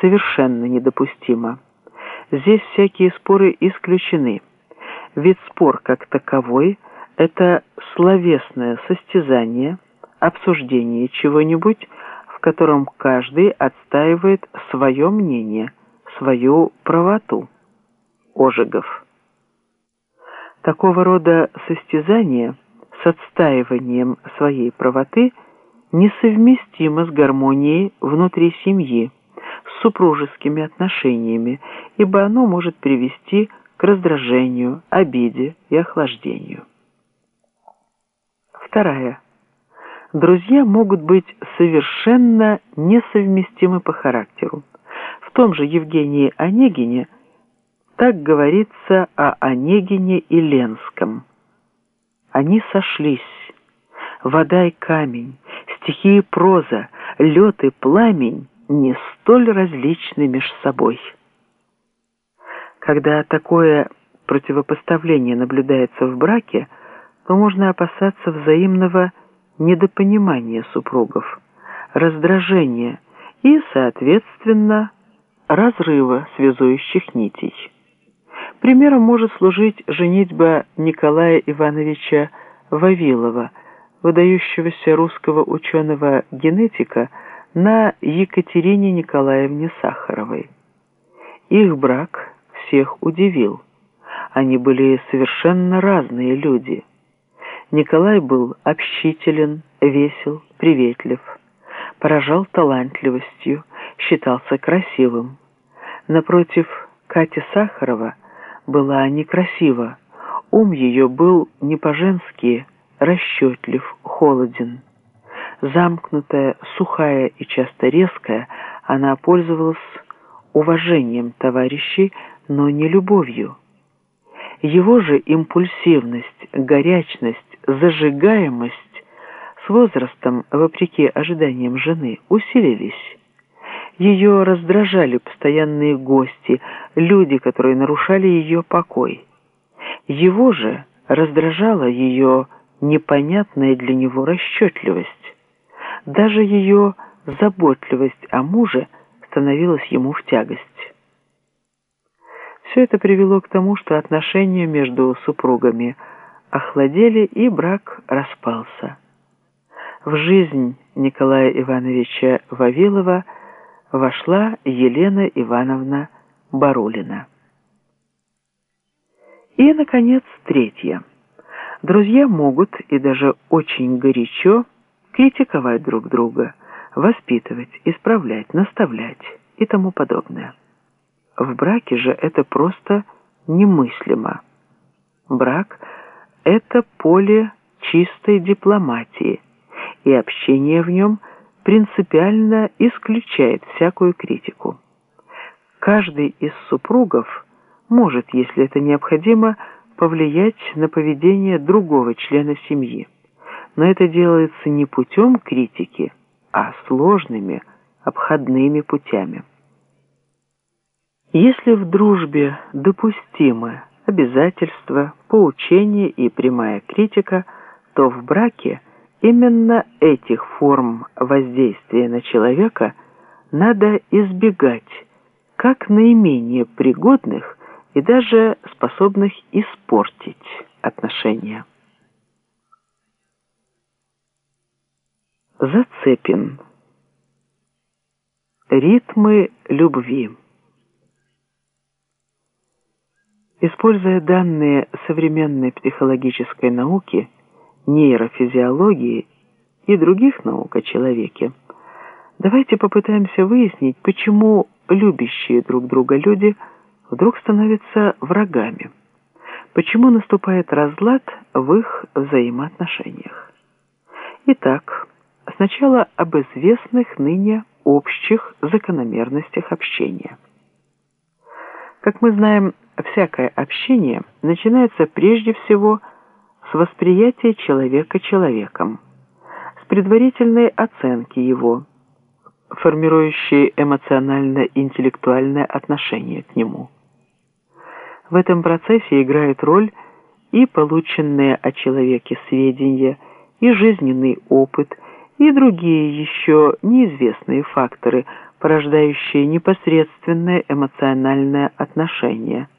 совершенно недопустимо. Здесь всякие споры исключены. Ведь спор как таковой – это словесное состязание, обсуждение чего-нибудь, в котором каждый отстаивает свое мнение, свою правоту. Ожегов. Такого рода состязание с отстаиванием своей правоты несовместимо с гармонией внутри семьи, супружескими отношениями, ибо оно может привести к раздражению, обиде и охлаждению. Вторая. Друзья могут быть совершенно несовместимы по характеру. В том же Евгении Онегине так говорится о Онегине и Ленском. Они сошлись. Вода и камень, стихи и проза, лед и пламень не столь различны между собой. Когда такое противопоставление наблюдается в браке, то можно опасаться взаимного недопонимания супругов, раздражения и, соответственно, разрыва связующих нитей. Примером может служить женитьба Николая Ивановича Вавилова, выдающегося русского ученого-генетика, на Екатерине Николаевне Сахаровой. Их брак всех удивил. Они были совершенно разные люди. Николай был общителен, весел, приветлив, поражал талантливостью, считался красивым. Напротив, Катя Сахарова была некрасива, ум ее был не по-женски расчетлив, холоден. Замкнутая, сухая и часто резкая, она пользовалась уважением товарищей, но не любовью. Его же импульсивность, горячность, зажигаемость с возрастом, вопреки ожиданиям жены, усилились. Ее раздражали постоянные гости, люди, которые нарушали ее покой. Его же раздражала ее непонятная для него расчетливость. Даже ее заботливость о муже становилась ему в тягость. Все это привело к тому, что отношения между супругами охладели и брак распался. В жизнь Николая Ивановича Вавилова вошла Елена Ивановна Барулина. И, наконец, третье. Друзья могут и даже очень горячо критиковать друг друга, воспитывать, исправлять, наставлять и тому подобное. В браке же это просто немыслимо. Брак – это поле чистой дипломатии, и общение в нем принципиально исключает всякую критику. Каждый из супругов может, если это необходимо, повлиять на поведение другого члена семьи. Но это делается не путем критики, а сложными, обходными путями. Если в дружбе допустимы обязательства, поучения и прямая критика, то в браке именно этих форм воздействия на человека надо избегать, как наименее пригодных и даже способных испортить отношения. Зацепин. Ритмы любви. Используя данные современной психологической науки, нейрофизиологии и других наук о человеке, давайте попытаемся выяснить, почему любящие друг друга люди вдруг становятся врагами, почему наступает разлад в их взаимоотношениях. Итак, сначала об известных ныне общих закономерностях общения. Как мы знаем, всякое общение начинается прежде всего с восприятия человека человеком, с предварительной оценки его, формирующей эмоционально-интеллектуальное отношение к нему. В этом процессе играет роль и полученные о человеке сведения, и жизненный опыт, и другие еще неизвестные факторы, порождающие непосредственное эмоциональное отношение –